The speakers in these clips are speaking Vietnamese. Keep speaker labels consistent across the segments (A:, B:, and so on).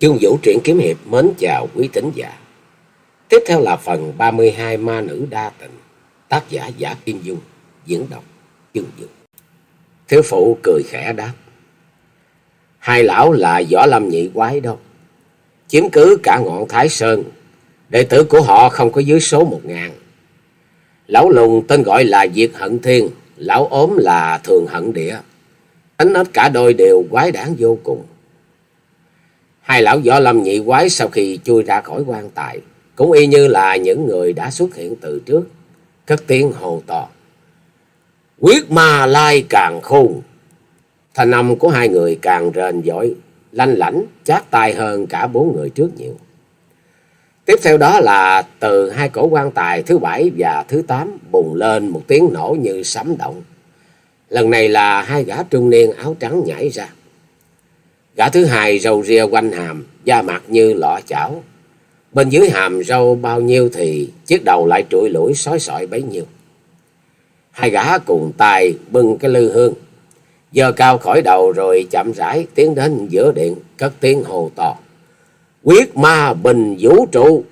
A: Chương Vũ truyện kiếm hiệp mến chào quý tín giả. Tiếp theo là phần 32 ma nữ đa tình, tác giả Giả Kim Dung, diễn đọc Chương Vũ. Thiếu phụ cười khẽ đáp. Hai lão là võ lâm nhị quái đâu. Chiếm cứ cả ngọn Thái Sơn, đệ tử của họ không có dưới số một ngàn. Lão lùng tên gọi là Diệt Hận Thiên, lão ốm là Thường Hận Địa. Tính hết cả đôi đều quái đản vô cùng. Hai lão võ lâm nhị quái sau khi chui ra khỏi quan tài, cũng y như là những người đã xuất hiện từ trước, cất tiếng hồ to. Quyết ma lai càng khôn. Thanh âm của hai người càng rền giỏi, lanh lảnh, chát tai hơn cả bốn người trước nhiều. Tiếp theo đó là từ hai cổ quan tài thứ bảy và thứ tám bùng lên một tiếng nổ như sấm động. Lần này là hai gã trung niên áo trắng nhảy ra. Gã thứ hai râu ria quanh hàm, da mặt như lọ chảo. Bên dưới hàm râu bao nhiêu thì chiếc đầu lại trụi lũi sói sọi bấy nhiêu. Hai gã cùng tay bưng cái lư hương, giơ cao khỏi đầu rồi chậm rãi tiến đến giữa điện, cất tiếng hồ to. Quyết ma bình vũ trụ.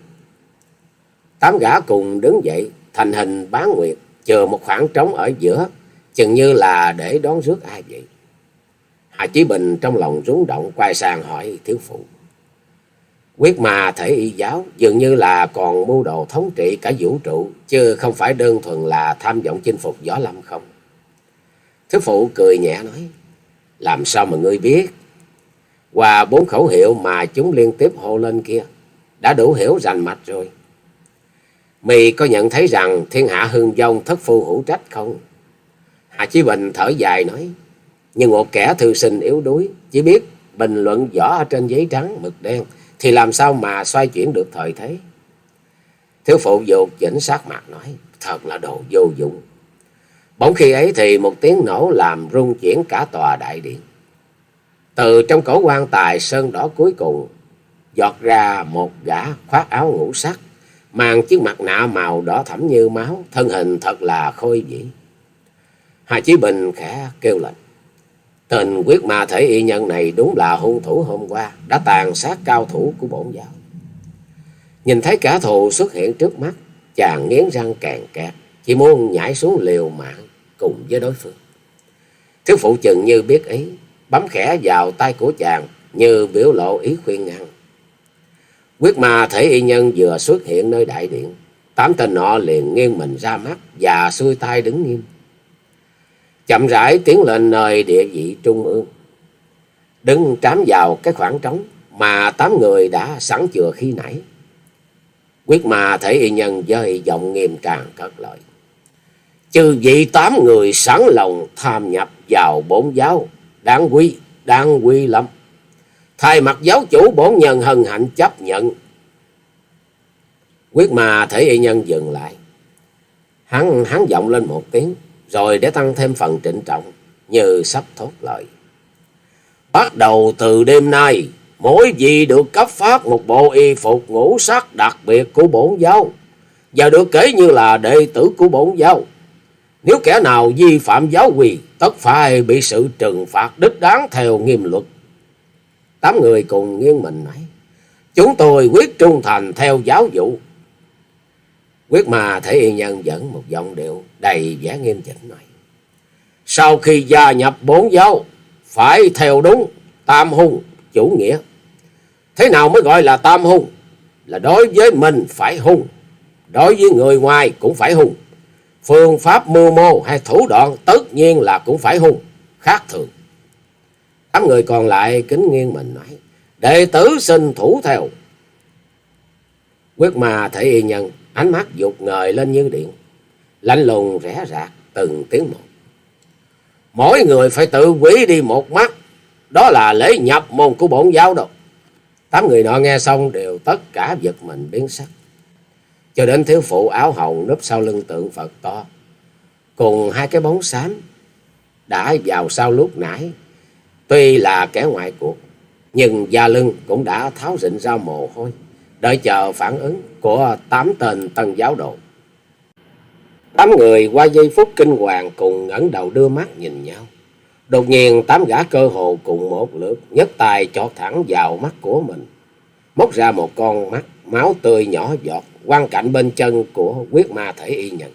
A: Tám gã cùng đứng dậy, thành hình bán nguyệt, chờ một khoảng trống ở giữa, chừng như là để đón rước ai vậy. Hà Chí Bình trong lòng rúng động quay sang hỏi thiếu phụ. Quyết mà thể y giáo dường như là còn mưu đồ thống trị cả vũ trụ, chứ không phải đơn thuần là tham vọng chinh phục võ lâm không. Thiếu phụ cười nhẹ nói, làm sao mà ngươi biết? Qua bốn khẩu hiệu mà chúng liên tiếp hô lên kia, đã đủ hiểu rành mạch rồi. Mì có nhận thấy rằng thiên hạ hương dông thất phu hữu trách không? Hà Chí Bình thở dài nói, nhưng một kẻ thư sinh yếu đuối, chỉ biết bình luận võ trên giấy trắng mực đen, thì làm sao mà xoay chuyển được thời thế? Thiếu phụ dục chỉnh sát mặt nói, thật là đồ vô dụng. Bỗng khi ấy thì một tiếng nổ làm rung chuyển cả tòa đại điện. Từ trong cổ quan tài sơn đỏ cuối cùng, giọt ra một gã khoác áo ngũ sắc, mang chiếc mặt nạ màu đỏ thẫm như máu, thân hình thật là khôi vĩ. Hà Chí Bình khẽ kêu lệnh. Tình quyết ma thể y nhân này đúng là hung thủ hôm qua, đã tàn sát cao thủ của bổn giáo. Nhìn thấy cả thù xuất hiện trước mắt, chàng nghiến răng càng kẹt, chỉ muốn nhảy xuống liều mạng cùng với đối phương. Thiếu phụ chừng như biết ý, bấm khẽ vào tay của chàng như biểu lộ ý khuyên ngăn. Quyết ma thể y nhân vừa xuất hiện nơi đại điện, tám tên nọ liền nghiêng mình ra mắt và xuôi tay đứng nghiêm chậm rãi tiến lên nơi địa vị trung ương. Đứng trám vào cái khoảng trống mà tám người đã sẵn chừa khi nãy. Quyết mà thể y nhân dơi giọng nghiêm tràng cất lời. Chư vị tám người sẵn lòng tham nhập vào bốn giáo, đáng quý, đáng quý lắm. Thay mặt giáo chủ bổn nhân hân hạnh chấp nhận. Quyết mà thể y nhân dừng lại. Hắn hắn giọng lên một tiếng rồi để tăng thêm phần trịnh trọng như sắp thốt lời. Bắt đầu từ đêm nay, mỗi vị được cấp phát một bộ y phục ngũ sắc đặc biệt của bổn giáo và được kể như là đệ tử của bổn giáo. Nếu kẻ nào vi phạm giáo quy, tất phải bị sự trừng phạt đích đáng theo nghiêm luật. Tám người cùng nghiêng mình nói, chúng tôi quyết trung thành theo giáo vụ. Quyết mà thể hiện nhân dẫn một giọng điệu đầy vẻ nghiêm chỉnh nói. Sau khi gia nhập bốn giáo, phải theo đúng tam hung chủ nghĩa. Thế nào mới gọi là tam hung? Là đối với mình phải hung, đối với người ngoài cũng phải hung. Phương pháp mưu mô hay thủ đoạn tất nhiên là cũng phải hung, khác thường. Tám người còn lại kính nghiêng mình nói, đệ tử xin thủ theo. Quyết mà thể y nhân ánh mắt dục ngời lên như điện, lạnh lùng rẽ rạc từng tiếng một. Mỗi người phải tự quỷ đi một mắt, đó là lễ nhập môn của bổn giáo đâu. Tám người nọ nghe xong đều tất cả giật mình biến sắc. Cho đến thiếu phụ áo hồng núp sau lưng tượng Phật to, cùng hai cái bóng xám đã vào sau lúc nãy. Tuy là kẻ ngoại cuộc, nhưng da lưng cũng đã tháo rịnh ra mồ hôi đợi chờ phản ứng của tám tên tân giáo đồ. Tám người qua giây phút kinh hoàng cùng ngẩng đầu đưa mắt nhìn nhau. Đột nhiên tám gã cơ hồ cùng một lượt nhấc tay chọt thẳng vào mắt của mình, móc ra một con mắt máu tươi nhỏ giọt quan cạnh bên chân của quyết ma thể y nhận.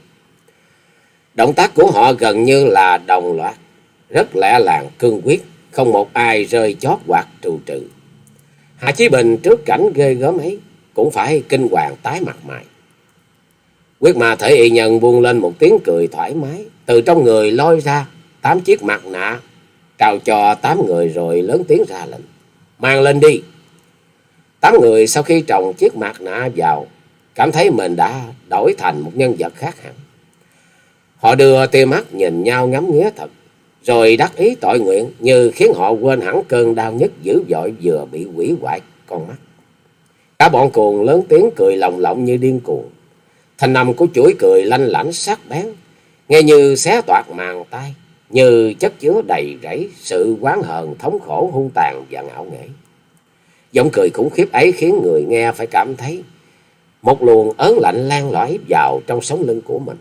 A: Động tác của họ gần như là đồng loạt, rất lẽ làng cương quyết, không một ai rơi chót hoặc trù trừ. Hạ Chí Bình trước cảnh ghê gớm ấy cũng phải kinh hoàng tái mặt mày. Quyết ma thể y nhân buông lên một tiếng cười thoải mái, từ trong người lôi ra tám chiếc mặt nạ, trao cho tám người rồi lớn tiếng ra lệnh. Mang lên đi! Tám người sau khi trồng chiếc mặt nạ vào, cảm thấy mình đã đổi thành một nhân vật khác hẳn. Họ đưa tia mắt nhìn nhau ngắm nghía thật, rồi đắc ý tội nguyện như khiến họ quên hẳn cơn đau nhất dữ dội vừa bị quỷ hoại con mắt. Cả bọn cuồng lớn tiếng cười lồng lộng như điên cuồng. Thanh âm của chuỗi cười lanh lảnh sắc bén, nghe như xé toạc màng tay, như chất chứa đầy rẫy sự quán hờn thống khổ hung tàn và ngạo nghễ. Giọng cười khủng khiếp ấy khiến người nghe phải cảm thấy một luồng ớn lạnh lan lõi vào trong sống lưng của mình.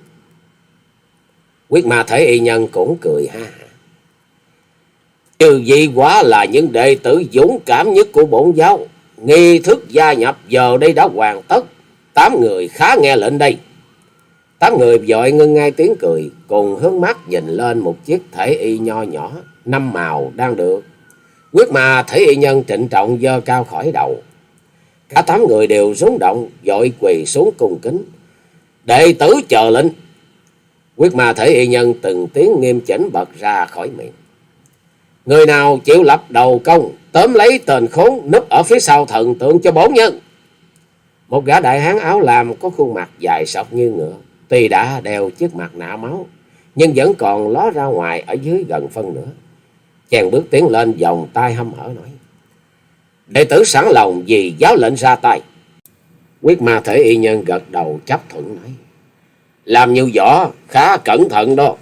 A: Quyết ma thể y nhân cũng cười ha ha. Trừ gì quá là những đệ tử dũng cảm nhất của bổn giáo. Nghi thức gia nhập giờ đây đã hoàn tất. Tám người khá nghe lệnh đây. Tám người vội ngưng ngay tiếng cười, cùng hướng mắt nhìn lên một chiếc thể y nho nhỏ, năm màu đang được. Quyết mà thể y nhân trịnh trọng dơ cao khỏi đầu. Cả tám người đều rúng động, vội quỳ xuống cung kính. Đệ tử chờ lệnh. Quyết ma thể y nhân từng tiếng nghiêm chỉnh bật ra khỏi miệng. Người nào chịu lập đầu công, tóm lấy tên khốn núp ở phía sau thần tượng cho bốn nhân. Một gã đại hán áo làm có khuôn mặt dài sọc như ngựa, tuy đã đeo chiếc mặt nạ máu, nhưng vẫn còn ló ra ngoài ở dưới gần phân nữa. Chàng bước tiến lên vòng tay hâm hở nói. Đệ tử sẵn lòng vì giáo lệnh ra tay. Quyết ma thể y nhân gật đầu chấp thuận nói. Làm như võ khá cẩn thận đó.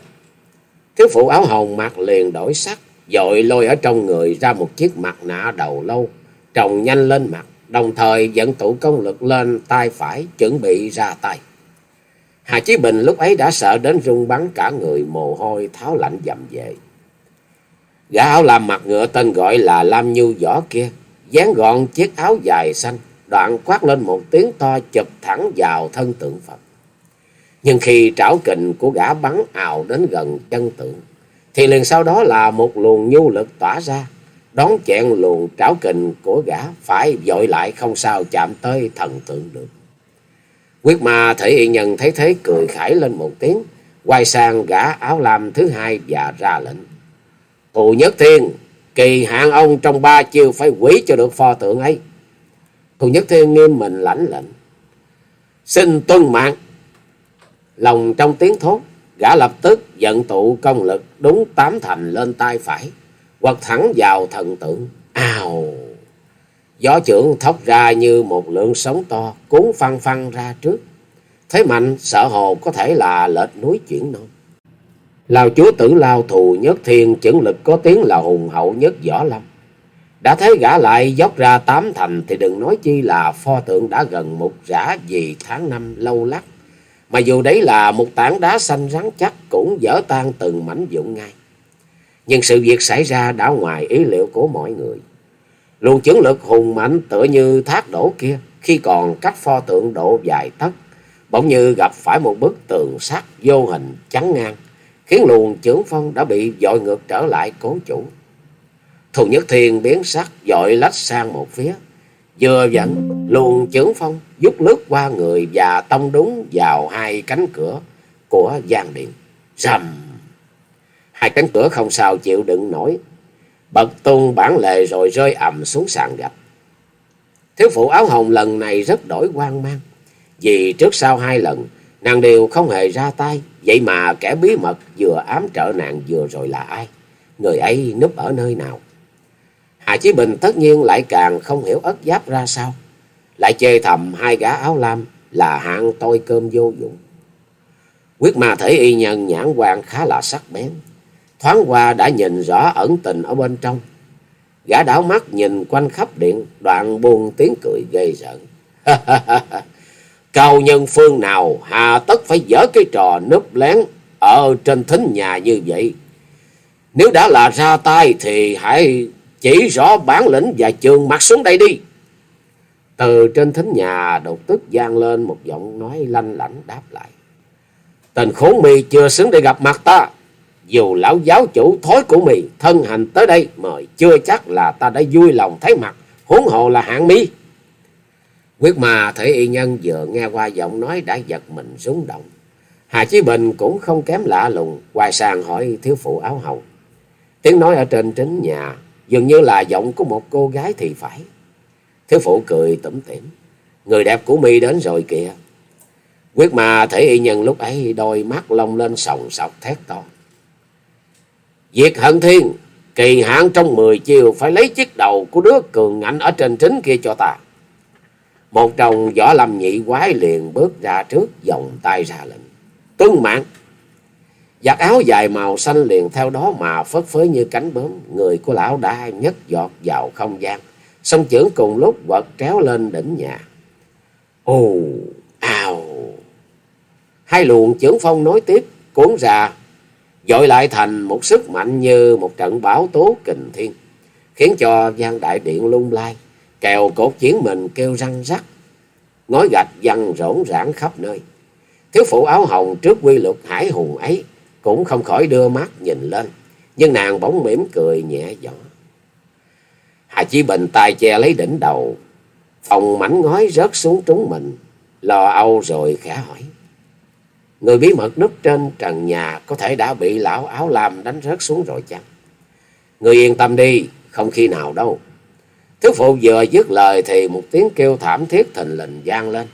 A: Thiếu phụ áo hồng mặt liền đổi sắc, dội lôi ở trong người ra một chiếc mặt nạ đầu lâu, trồng nhanh lên mặt, đồng thời dẫn tụ công lực lên tay phải, chuẩn bị ra tay. Hà Chí Bình lúc ấy đã sợ đến rung bắn cả người mồ hôi tháo lạnh dầm về. Gã áo làm mặt ngựa tên gọi là Lam Nhu Võ kia, dán gọn chiếc áo dài xanh, đoạn quát lên một tiếng to chụp thẳng vào thân tượng Phật. Nhưng khi trảo kình của gã bắn ào đến gần chân tượng, thì liền sau đó là một luồng nhu lực tỏa ra, đón chẹn luồng trảo kình của gã phải dội lại không sao chạm tới thần tượng được. Quyết ma thể y nhân thấy thế cười khải lên một tiếng, quay sang gã áo lam thứ hai và ra lệnh. Thù nhất thiên, kỳ hạn ông trong ba chiêu phải quỷ cho được pho tượng ấy. Thù nhất thiên nghiêm mình lãnh lệnh. Xin tuân mạng. Lòng trong tiếng thốt, gã lập tức vận tụ công lực đúng tám thành lên tay phải, quật thẳng vào thần tượng. Ào! Gió trưởng thốc ra như một lượng sóng to, cuốn phăng phăng ra trước. Thế mạnh sợ hồ có thể là lệch núi chuyển non. Lào chúa tử lao thù nhất thiên chẩn lực có tiếng là hùng hậu nhất võ lâm. Đã thấy gã lại dốc ra tám thành thì đừng nói chi là pho tượng đã gần một rã vì tháng năm lâu lắc. Mà dù đấy là một tảng đá xanh rắn chắc cũng dở tan từng mảnh vụn ngay. Nhưng sự việc xảy ra đã ngoài ý liệu của mọi người. Luồng chưởng lực hùng mạnh tựa như thác đổ kia khi còn cách pho tượng độ dài tấc bỗng như gặp phải một bức tường sắt vô hình chắn ngang khiến luồng chưởng phong đã bị dội ngược trở lại cố chủ. Thù Nhất Thiên biến sắc dội lách sang một phía, vừa dẫn luồng chưởng phong giúp lướt qua người và tông đúng vào hai cánh cửa của gian điện. Rầm! Hai cánh cửa không sao chịu đựng nổi, bật tung bản lề rồi rơi ầm xuống sàn gạch. Thiếu phụ áo hồng lần này rất đổi quan mang, vì trước sau hai lần nàng đều không hề ra tay, vậy mà kẻ bí mật vừa ám trợ nàng vừa rồi là ai? Người ấy núp ở nơi nào? Hà Chí Bình tất nhiên lại càng không hiểu ất giáp ra sao, lại chê thầm hai gã áo lam là hạng tôi cơm vô dụng. Quyết ma thể y nhân nhãn quan khá là sắc bén, thoáng qua đã nhìn rõ ẩn tình ở bên trong. Gã đảo mắt nhìn quanh khắp điện, đoạn buồn tiếng cười ghê rợn. Cao nhân phương nào hà tất phải dở cái trò núp lén ở trên thính nhà như vậy. Nếu đã là ra tay thì hãy chỉ rõ bản lĩnh và trường mặt xuống đây đi. Từ trên thính nhà đột tức gian lên một giọng nói lanh lảnh đáp lại. Tên khốn mì chưa xứng để gặp mặt ta. Dù lão giáo chủ thối của mì thân hành tới đây mời chưa chắc là ta đã vui lòng thấy mặt. Huống hồ là hạng mi. Quyết mà thể y nhân vừa nghe qua giọng nói đã giật mình rúng động. Hà Chí Bình cũng không kém lạ lùng, hoài sàng hỏi thiếu phụ áo hồng. Tiếng nói ở trên trấn nhà, dường như là giọng của một cô gái thì phải. Thiếu phụ cười tủm tỉm. Người đẹp của mi đến rồi kìa. Quyết mà thể y nhân lúc ấy đôi mắt lông lên sòng sọc thét to. Diệt hận thiên, kỳ hạn trong mười chiều phải lấy chiếc đầu của đứa cường ngạnh ở trên trính kia cho ta. Một đồng võ lâm nhị quái liền bước ra trước vòng tay ra lệnh. Tuân mạng! Giặt áo dài màu xanh liền theo đó mà phất phới như cánh bướm. Người của lão đã nhấc giọt vào không gian. Song chưởng cùng lúc quật tréo lên đỉnh nhà. Ồ! Ào! Hai luồng chưởng phong nối tiếp, cuốn ra, dội lại thành một sức mạnh như một trận bão tố kình thiên, khiến cho gian đại điện lung lai, kèo cột chiến mình kêu răng rắc, ngói gạch văng rỗng rãng khắp nơi. Thiếu phụ áo hồng trước quy luật hải hùng ấy cũng không khỏi đưa mắt nhìn lên, nhưng nàng bỗng mỉm cười nhẹ giọng. Hà Chi Bình tay che lấy đỉnh đầu, phòng mảnh ngói rớt xuống trúng mình, lo âu rồi khẽ hỏi. Người bí mật núp trên trần nhà có thể đã bị lão áo lam đánh rớt xuống rồi chăng? Người yên tâm đi, không khi nào đâu. Thiếu phụ vừa dứt lời thì một tiếng kêu thảm thiết thình lình vang lên.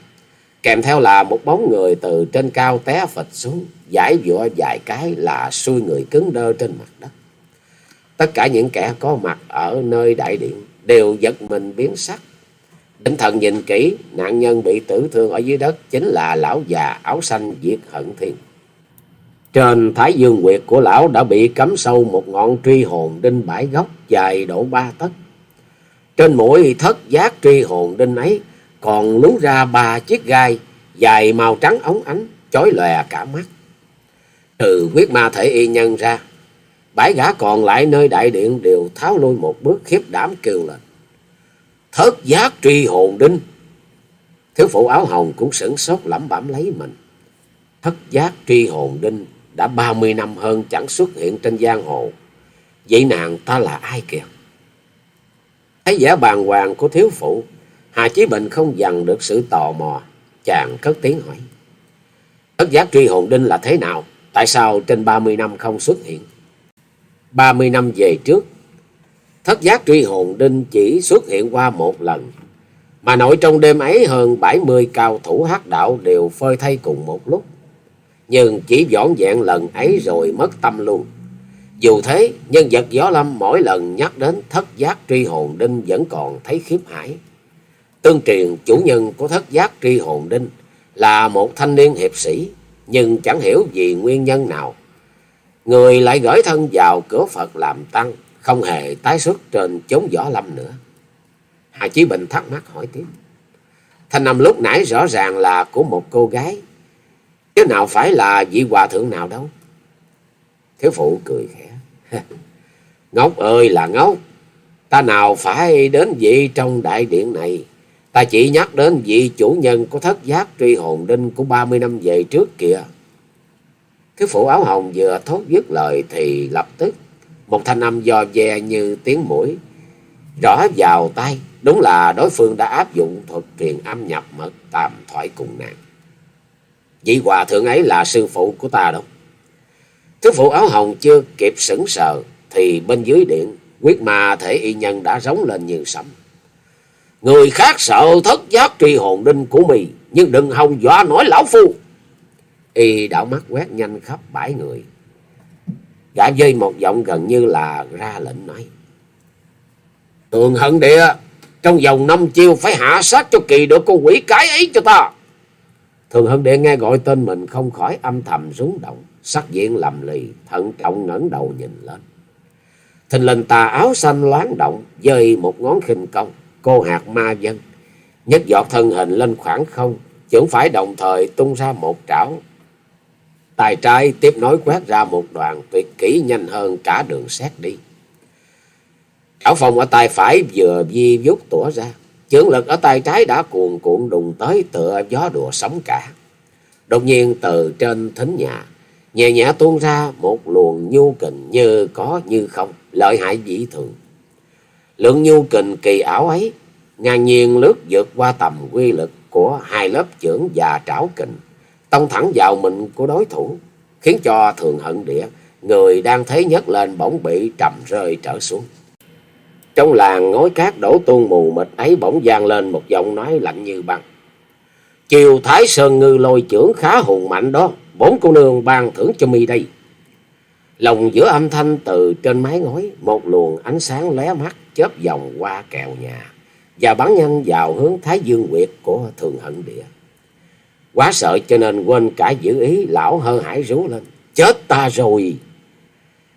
A: Kèm theo là một bóng người từ trên cao té phịch xuống, giải vụa vài cái là xuôi người cứng đơ trên mặt đất. Tất cả những kẻ có mặt ở nơi đại điện đều giật mình biến sắc. Định thần nhìn kỹ, nạn nhân bị tử thương ở dưới đất chính là lão già áo xanh Diệt Hận Thiên. Trên thái dương quyệt của lão đã bị cắm sâu một ngọn truy hồn đinh bãi góc dài độ ba tấc. Trên mỗi thất giác truy hồn đinh ấy còn lú ra ba chiếc gai dài màu trắng ống ánh, chói lòe cả mắt. Trừ quyết ma thể y nhân ra, bãi gã còn lại nơi đại điện đều tháo lui một bước khiếp đảm kêu lên. Thất giác truy hồn đinh. Thiếu phụ áo hồng cũng sửng sốt lẩm bẩm lấy mình. Thất giác truy hồn đinh đã ba mươi năm hơn chẳng xuất hiện trên giang hồ. Vậy nàng ta là ai kìa? Thấy vẻ bàng hoàng của thiếu phụ, Hà Chí Bình không dằn được sự tò mò, chàng cất tiếng hỏi. Thất giác truy hồn đinh là thế nào? Tại sao trên ba mươi năm không xuất hiện? ba mươi năm về trước, thất giác truy hồn đinh chỉ xuất hiện qua một lần. Mà nội trong đêm ấy hơn bảy mươi cao thủ hắc đạo đều phơi thay cùng một lúc. Nhưng chỉ vỏn vẹn lần ấy rồi mất tâm luôn. Dù thế, nhân vật Gió Lâm mỗi lần nhắc đến thất giác truy hồn đinh vẫn còn thấy khiếp hải. Tương truyền chủ nhân của thất giác tri hồn đinh là một thanh niên hiệp sĩ, nhưng chẳng hiểu vì nguyên nhân nào. Người lại gửi thân vào cửa Phật làm tăng, không hề tái xuất trên chốn Võ Lâm nữa. Hà Chí Bình thắc mắc hỏi tiếp. Thanh âm lúc nãy rõ ràng là của một cô gái, chứ nào phải là vị hòa thượng nào đâu. Thiếu phụ cười khẽ. ngốc ơi là ngốc. Ta nào phải đến vị trong đại điện này. Ta chỉ nhắc đến vị chủ nhân của thất giác truy hồn đinh của ba mươi năm về trước kìa. Thiếu phụ áo hồng vừa thốt dứt lời thì lập tức, một thanh âm do ve như tiếng mũi rõ vào tay. Đúng là đối phương đã áp dụng thuật truyền âm nhập mật tạm thoại cùng nàng. Vị hòa thượng ấy là sư phụ của ta đâu. Thiếu phụ áo hồng chưa kịp sững sờ thì bên dưới điện quyết ma thể y nhân đã rống lên như sấm. Người khác sợ thất giác truy hồn đinh của mì nhưng đừng hòng dọa nói lão phu. Y đảo mắt quét nhanh khắp bãi người. Gã dây một giọng gần như là ra lệnh nói. Tường hận địa, trong vòng năm chiêu phải hạ sát cho kỳ được con quỷ cái ấy cho ta. Thường hận địa nghe gọi tên mình không khỏi âm thầm rúng động sắc diện lầm lì, thận trọng ngẩng đầu nhìn lên. Thình lình tà áo xanh loáng động, dơi một ngón khinh công, cô hạt ma dân. Nhất giọt thân hình lên khoảng không, chuẩn phải đồng thời tung ra một trảo. Tài trai tiếp nối quét ra một đoàn tuyệt kỹ nhanh hơn cả đường xét đi. Trảo phong ở tay phải vừa di vút tủa ra, chưởng lực ở tay trái đã cuồn cuộn đùng tới tựa gió đùa sóng cả. Đột nhiên từ trên thính nhà, nhẹ nhẹ tuôn ra một luồng nhu kình như có như không, lợi hại dĩ thường. Lượng nhu kình kỳ ảo ấy, ngang nhiên lướt vượt qua tầm quy lực của hai lớp trưởng và trảo kình, tông thẳng vào mình của đối thủ, khiến cho thường hận địa, người đang thấy nhất lên bỗng bị trầm rơi trở xuống. Trong làng ngói cát đổ tuôn mù mịt ấy bỗng vang lên một giọng nói lạnh như băng. Chiều Thái Sơn Ngư lôi trưởng khá hùng mạnh đó, bốn cô nương ban thưởng cho mi đây. Lòng giữa âm thanh từ trên mái ngói, một luồng ánh sáng lóe mắt chớp vòng qua kèo nhà và bắn nhanh vào hướng Thái Dương Nguyệt của Thường Hận Địa. Quá sợ cho nên quên cả giữ ý, lão hơ hải rú lên. Chết ta rồi!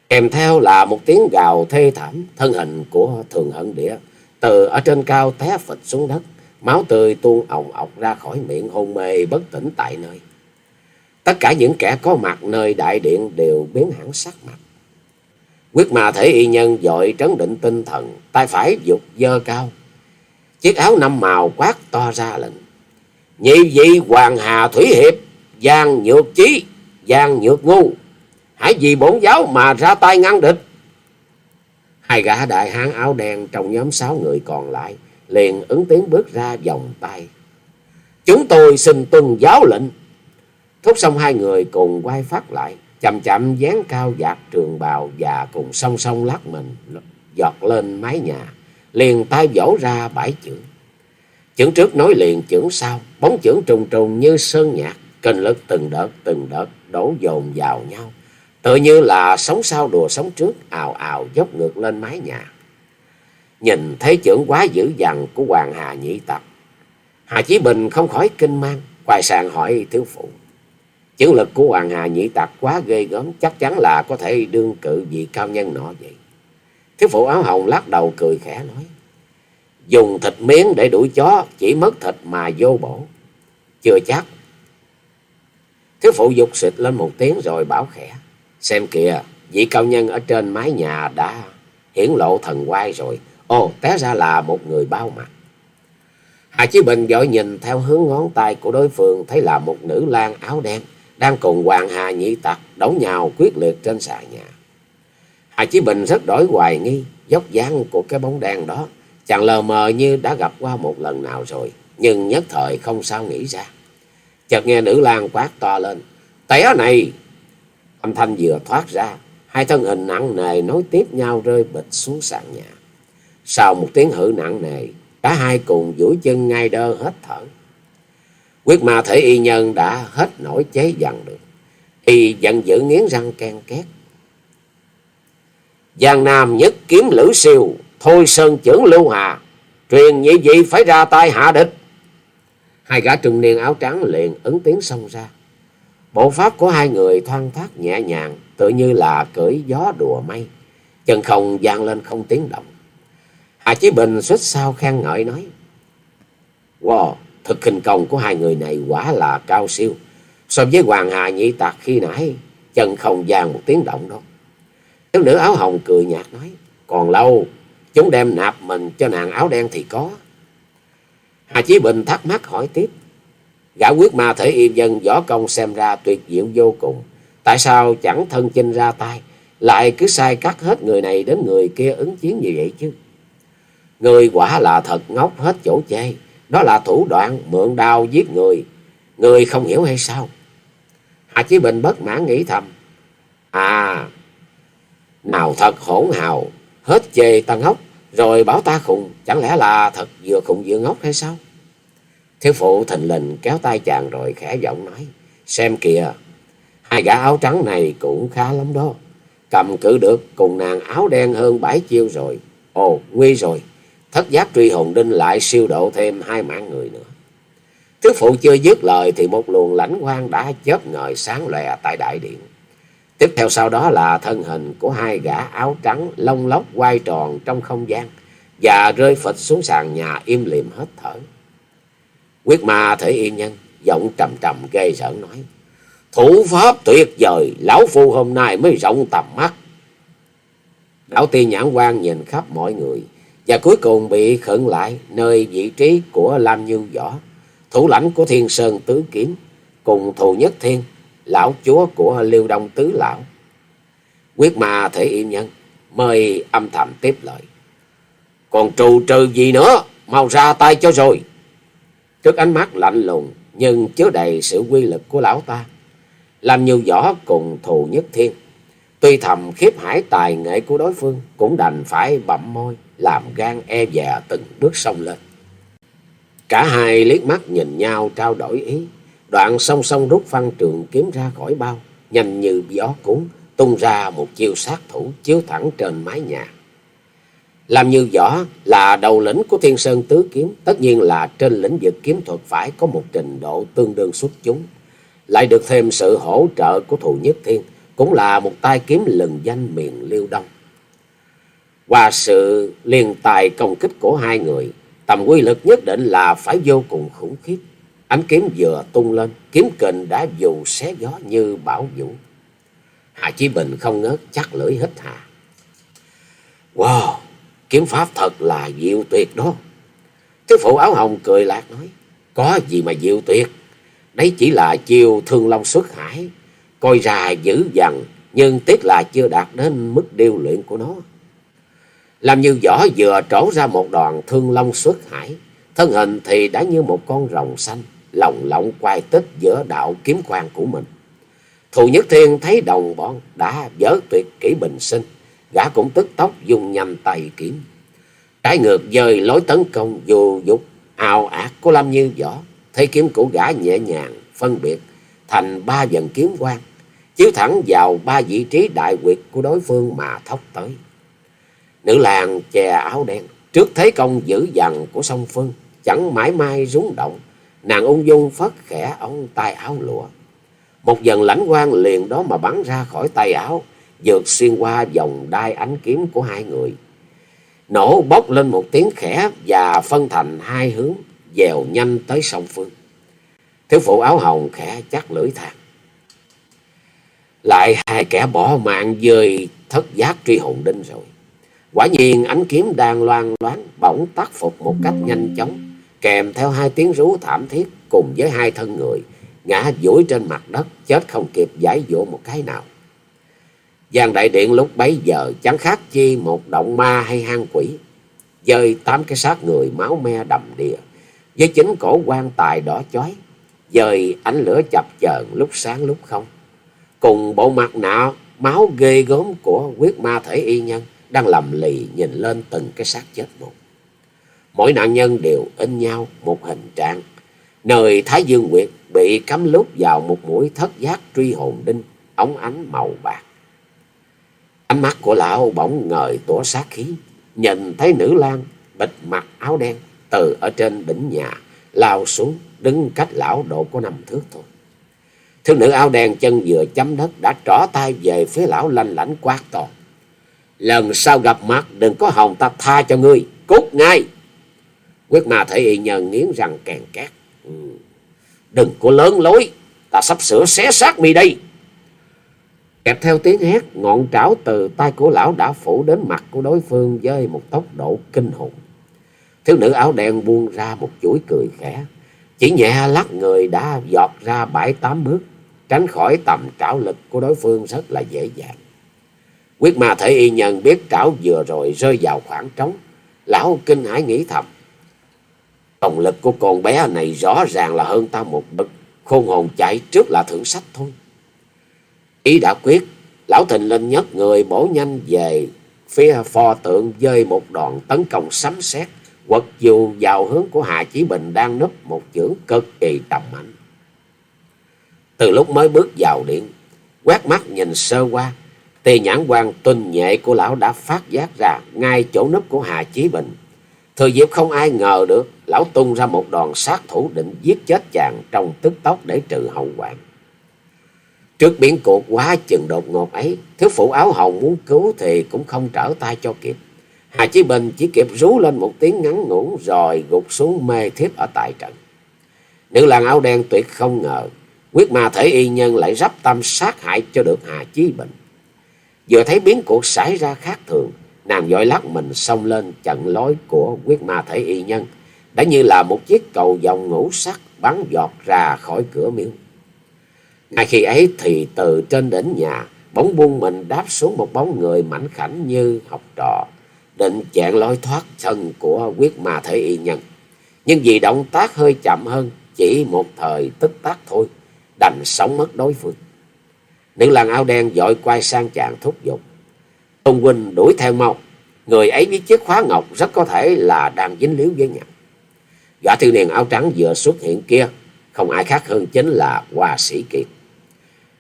A: Kèm theo là một tiếng gào thê thảm, thân hình của Thường Hận Địa từ ở trên cao té phịch xuống đất, máu tươi tuôn ồng ọc ra khỏi miệng hôn mê bất tỉnh tại nơi. Tất cả những kẻ có mặt nơi đại điện đều biến hẳn sắc mặt. Quyết mà thể y nhân dội trấn định tinh thần, tay phải dục dơ cao. Chiếc áo năm màu quát to ra lệnh. Nhị vị Hoàng Hà Thủy Hiệp, Giang Nhược Chí, Giang Nhược Ngu. Hãy vì bổn giáo mà ra tay ngăn địch. Hai gã đại hán áo đen trong nhóm sáu người còn lại liền ứng tiếng bước ra vòng tay. Chúng tôi xin tuân giáo lệnh. Thúc xong hai người cùng quay phát lại, chậm chậm dán cao dạt trường bào và cùng song song lắc mình giọt lên mái nhà, liền tay vỗ ra bãi chưởng. Chưởng trước nói liền chưởng sau, bóng chưởng trùng trùng như sơn nhạc, kênh lực từng đợt từng đợt đổ dồn vào nhau. Tự như là sống sau đùa sống trước, ào ào dốc ngược lên mái nhà. Nhìn thấy chưởng quá dữ dằn của Hoàng Hà Nhị Tập. Hà Chí Bình không khỏi kinh mang, quay sang hỏi thiếu phụ. Chiến lực của Hoàng Hà Nhị Tặc quá ghê gớm, chắc chắn là có thể đương cự vị cao nhân nọ vậy. Thiếu phụ áo hồng lắc đầu cười khẽ nói. Dùng thịt miếng để đuổi chó, chỉ mất thịt mà vô bổ. Chưa chắc. Thiếu phụ dục xịt lên một tiếng rồi bảo khẽ. Xem kìa, vị cao nhân ở trên mái nhà đã hiển lộ thần quay rồi. Ồ, té ra là một người bao mặt. Hà Chí Bình dội nhìn theo hướng ngón tay của đối phương thấy là một nữ lang áo đen đang cùng Hoàng Hà Nhị Tặc đấu nhào quyết liệt trên xà nhà. Hà Chí Bình rất đổi hoài nghi dốc dáng của cái bóng đen đó, chàng lờ mờ như đã gặp qua một lần nào rồi, nhưng nhất thời không sao nghĩ ra. Chợt nghe nữ lang quát to lên, té này! Âm thanh vừa thoát ra, hai thân hình nặng nề nối tiếp nhau rơi bịch xuống sàn nhà. Sau một tiếng hử nặng nề, cả hai cùng duỗi chân ngay đơ hết thở. Quyết ma thể y nhân đã hết nổi chế dằn được. Y giận dữ nghiến răng ken két. Giang Nam nhất kiếm lữ siêu, thôi sơn trưởng lưu hà, truyền nhị vị phải ra tay hạ địch. Hai gã trung niên áo trắng liền ứng tiếng xông ra. Bộ pháp của hai người thoăn thoát nhẹ nhàng, tự như là cưỡi gió đùa mây. Chân không vang lên không tiếng động. Hạ Chí Bình xuất sao khen ngợi nói. Wow, thực hình công của hai người này quả là cao siêu. So với Hoàng Hà Nhị Tạc khi nãy, chân không gian một tiếng động đâu. Thiếu nữ áo hồng cười nhạt nói. Còn lâu, chúng đem nạp mình cho nàng áo đen thì có. Hà Chí Bình thắc mắc hỏi tiếp. Gã quyết ma thể y dân võ công xem ra tuyệt diệu vô cùng. Tại sao chẳng thân chinh ra tay, lại cứ sai cắt hết người này đến người kia ứng chiến như vậy chứ? Người quả là thật ngốc hết chỗ chê. Đó là thủ đoạn mượn đao giết người. Người không hiểu hay sao? Hà Chí Bình bất mãn nghĩ thầm. À, nào thật hỗn hào, hết chê ta ngốc, rồi bảo ta khùng, chẳng lẽ là thật vừa khùng vừa ngốc hay sao? Thiếu phụ thình lình kéo tay chàng rồi khẽ giọng nói. Xem kìa, hai gã áo trắng này cũng khá lắm đó. Cầm cự được cùng nàng áo đen hơn bãi chiêu rồi. Ồ, nguy rồi. Thất giác truy hồn đinh lại siêu độ thêm hai mạng người nữa. Thiếu phụ chưa dứt lời thì một luồng lãnh quang đã chớp ngời sáng lòe tại đại điện. Tiếp theo sau đó là thân hình của hai gã áo trắng lông lóc quay tròn trong không gian và rơi phịch xuống sàn nhà im lìm hết thở. Quyết ma thể yên nhân, giọng trầm trầm ghê rợn nói. Thủ pháp tuyệt vời, lão phu hôm nay mới rộng tầm mắt. Lão tiên nhãn quan nhìn khắp mọi người, và cuối cùng bị khẩn lại nơi vị trí của Lam Như Võ, thủ lãnh của Thiên Sơn Tứ Kiếm, cùng Thù Nhất Thiên, lão chúa của Liêu Đông Tứ Lão. Quyết mà thể yên nhân, mời âm thầm tiếp lời. Còn trù trừ gì nữa, mau ra tay cho rồi. Trước ánh mắt lạnh lùng, nhưng chứa đầy sự quy lực của lão ta, làm như võ cùng Thù Nhất Thiên. Tuy thầm khiếp hải tài nghệ của đối phương, cũng đành phải bậm môi, làm gan e dè từng bước sông lên. Cả hai liếc mắt nhìn nhau trao đổi ý, đoạn song song rút văn trường kiếm ra khỏi bao, nhanh như gió cuốn, tung ra một chiêu sát thủ chiếu thẳng trên mái nhà. Làm như võ là đầu lĩnh của Thiên Sơn Tứ Kiếm, tất nhiên là trên lĩnh vực kiếm thuật phải có một trình độ tương đương xuất chúng. Lại được thêm sự hỗ trợ của Thù Nhất Thiên, cũng là một tay kiếm lừng danh miền Liêu Đông. Qua sự liên tài công kích của hai người, tầm quy lực nhất định là phải vô cùng khủng khiếp. Ánh kiếm vừa tung lên, kiếm kình đã dù xé gió như bão vũ. Hạ Chí Bình không ngớt chắc lưỡi hít hà. Wow, kiếm pháp thật là diệu tuyệt đó. Thiếu phụ áo hồng cười lạc nói, có gì mà diệu tuyệt, đấy chỉ là chiêu thương long xuất hải, coi ra dữ dằn, nhưng tiếc là chưa đạt đến mức điêu luyện của nó. Làm như võ vừa trổ ra một đoàn thương long xuất hải, thân hình thì đã như một con rồng xanh, lồng lộng quay tích giữa đạo kiếm quan của mình. Thù Nhất Thiên thấy đồng bọn đã dở tuyệt kỹ bình sinh, gã cũng tức tốc dùng nhanh tay kiếm. Trái ngược dời lối tấn công dù dục ào ạt của Lâm Như Võ, thấy kiếm của gã nhẹ nhàng, phân biệt thành ba dần kiếm quang, chiếu thẳng vào ba vị trí đại quyệt của đối phương mà thốc tới. Nữ làng chè áo đen, trước thế công dữ dằn của song phương, chẳng mãi mai rúng động, nàng ung dung phất khẽ ông tay áo lụa. Một dần lãnh quan liền đó mà bắn ra khỏi tay áo, vượt xuyên qua vòng đai ánh kiếm của hai người. Nổ bốc lên một tiếng khẽ và phân thành hai hướng, dèo nhanh tới sông phương. Thiếu phụ áo hồng khẽ chắc lưỡi thang. Lại hai kẻ bỏ mạng dơi thất giác truy hồn đinh rồi. Quả nhiên ánh kiếm đang loan loáng bỗng tắt phục một cách nhanh chóng, kèm theo hai tiếng rú thảm thiết cùng với hai thân người ngã duỗi trên mặt đất, chết không kịp giải dỗ một cái nào. Giang đại điện lúc bấy giờ chẳng khác chi một động ma hay hang quỷ, dơi tám cái xác người máu me đầm đìa, với chính cổ quan tài đỏ chói, dời ánh lửa chập chờn lúc sáng lúc không. Cùng bộ mặt nạ máu ghê gớm của quyết ma thể y nhân đang lầm lì nhìn lên từng cái xác chết một. Mỗi nạn nhân đều in nhau một hình trạng, nơi Thái Dương Nguyệt bị cắm lút vào một mũi thất giác truy hồn đinh, ống ánh màu bạc. Ánh mắt của lão bỗng ngời tỏa sát khí, nhìn thấy nữ lang bịt mặt áo đen từ ở trên đỉnh nhà lao xuống, đứng cách lão độ có năm thước thôi. Thiếu nữ áo đen chân vừa chấm đất đã trỏ tay về phía lão lanh lảnh quát to. Lần sau gặp mặt đừng có hòng ta tha cho ngươi, cút ngay. Quyết ma thể y nhân nghiến răng kèn két. Ừ. Đừng có lớn lối, ta sắp sửa xé xác mi đây. Kẹp theo tiếng hét, ngọn trảo từ tay của lão đã phủ đến mặt của đối phương với một tốc độ kinh hồn. Thiếu nữ áo đen buông ra một chuỗi cười khẽ, chỉ nhẹ lắc người đã giọt ra bảy tám bước, tránh khỏi tầm trảo lực của đối phương rất là dễ dàng. Quyết ma thể y nhân biết trảo vừa rồi rơi vào khoảng trống, lão kinh hãi nghĩ thầm. Công lực của con bé này rõ ràng là hơn ta một bậc, khôn hồn chạy trước là thượng sách thôi. Ý đã quyết, lão thình lên nhất người bổ nhanh về phía pho tượng dơi một đòn tấn công sấm sét quật dù vào hướng của Hà Chí Bình đang núp một chưởng cực kỳ trầm mạnh. Từ lúc mới bước vào điện, quét mắt nhìn sơ qua, tì nhãn quan tinh nhệ của lão đã phát giác ra ngay chỗ núp của Hà Chí Bình. Thừa dịp không ai ngờ được, lão tung ra một đòn sát thủ định giết chết chàng trong tức tốc để trừ hậu hoạn. Trước biến cuộc quá chừng đột ngột ấy, thiếu phụ áo hồng muốn cứu thì cũng không trở tay cho kịp. Hà Chí Bình chỉ kịp rú lên một tiếng ngắn ngủn rồi gục xuống mê thiếp ở tại trận. Nữ làng áo đen tuyệt không ngờ, quyết ma thể y nhân lại rắp tâm sát hại cho được Hà Chí Bình. Vừa thấy biến cuộc xảy ra khác thường, Nàng dội lắc mình xông lên chặn lối của quyết ma thể y nhân, đã như là một chiếc cầu vòng ngũ sắc bắn giọt ra khỏi cửa miếu. Ngay khi ấy thì từ trên đỉnh nhà, bóng buông mình đáp xuống một bóng người mảnh khảnh như học trò, định chẹn lối thoát thân của quyết ma thể y nhân. Nhưng vì động tác hơi chậm hơn, chỉ một thời tức tắc thôi, đành sống mất đối phương. Nữ làng áo đen dội quay sang chàng thúc giục. Tôn huynh đuổi theo mau, người ấy với chiếc khóa ngọc rất có thể là đang dính líu với nhau. Gã thiếu niên áo trắng vừa xuất hiện kia, không ai khác hơn chính là Hoa Sĩ Kiệt.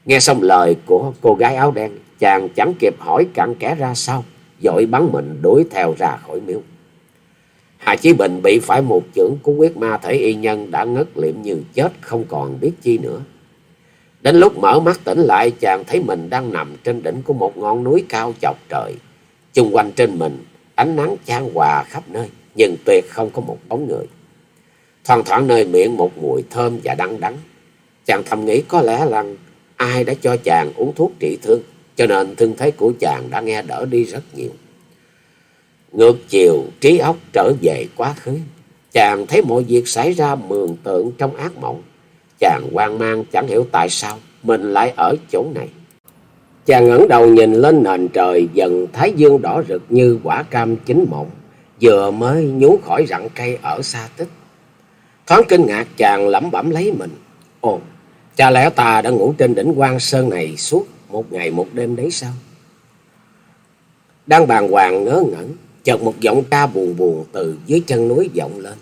A: Nghe xong lời của cô gái áo đen, chàng chẳng kịp hỏi cặn kẽ ra sao, dội bắn mình đuổi theo ra khỏi miếu. Hà Chí Bình bị phải một chưởng của quyết ma thể y nhân đã ngất liệm như chết không còn biết chi nữa. Đến lúc mở mắt tỉnh lại, chàng thấy mình đang nằm trên đỉnh của một ngọn núi cao chọc trời. Chung quanh trên mình, ánh nắng chan hòa khắp nơi, nhưng tuyệt không có một bóng người. Thoang thoảng nơi miệng một mùi thơm và đắng đắng. Chàng thầm nghĩ có lẽ là ai đã cho chàng uống thuốc trị thương, cho nên thương thế của chàng đã nghe đỡ đi rất nhiều. Ngược chiều, trí óc trở về quá khứ. Chàng thấy mọi việc xảy ra mường tượng trong ác mộng. Chàng hoang mang chẳng hiểu tại sao mình lại ở chỗ này. Chàng ngẩng đầu nhìn lên nền trời dần thái dương đỏ rực như quả cam chín mộng. Vừa mới nhú khỏi rặng cây ở xa tích. Thoáng kinh ngạc chàng lẩm bẩm lấy mình. Ồ, cha lẽ ta đã ngủ trên đỉnh quan sơn này suốt một ngày một đêm đấy sao? Đang bàn hoàng ngớ ngẩn, chợt một giọng ca buồn buồn từ dưới chân núi vọng lên.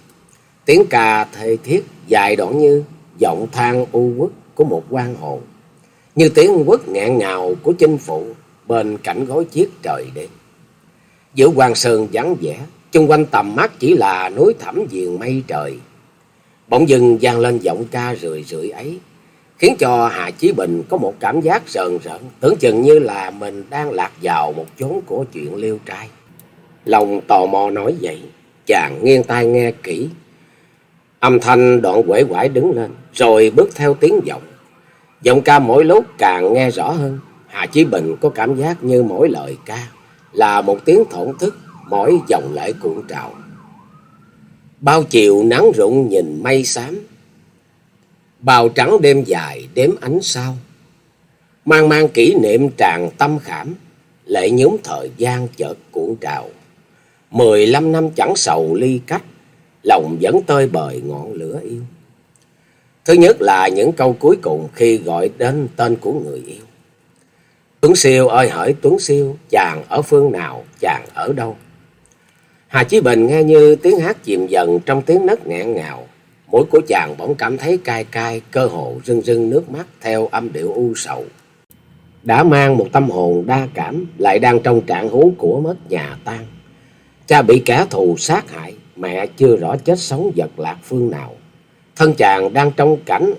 A: Tiếng ca thê thiết dài đoạn như giọng than u uất của một quan hồn, như tiếng quất ngạn ngào của chinh phụ bên cạnh gối chiếc trời đêm. Giữa hoàng sơn vắng vẻ, chung quanh tầm mắt chỉ là núi thẳm viền mây trời. Bỗng dưng vang lên giọng ca rười rượi ấy, khiến cho Hà Chí Bình có một cảm giác rờn rợn, tưởng chừng như là mình đang lạc vào một chốn của chuyện liêu trai. Lòng tò mò nói vậy, chàng nghiêng tai nghe kỹ. Âm thanh đoạn quể quải đứng lên, rồi bước theo tiếng giọng. Giọng ca mỗi lúc càng nghe rõ hơn. Hà Chí Bình có cảm giác như mỗi lời ca là một tiếng thổn thức, mỗi dòng lệ cuộn trào. Bao chiều nắng rụng nhìn mây xám, bào trắng đêm dài đếm ánh sao. Mang mang kỷ niệm tràn tâm khảm, lệ nhúng thời gian chợt cuộn trào. Mười lăm năm chẳng sầu ly cách, lòng vẫn tơi bời ngọn lửa yêu. Thứ nhất là những câu cuối cùng khi gọi đến tên của người yêu. Tuấn Siêu ơi hỡi Tuấn Siêu, chàng ở phương nào, chàng ở đâu? Hà Chí Bình nghe như tiếng hát chìm dần trong tiếng nấc nghẹn ngào. Mũi của chàng bỗng cảm thấy cay cay, cơ hồ rưng rưng nước mắt theo âm điệu u sầu. Đã mang một tâm hồn đa cảm, lại đang trong trạng huống của mất nhà tan. Cha bị kẻ thù sát hại, mẹ chưa rõ chết sống vật lạc phương nào. Thân chàng đang trong cảnh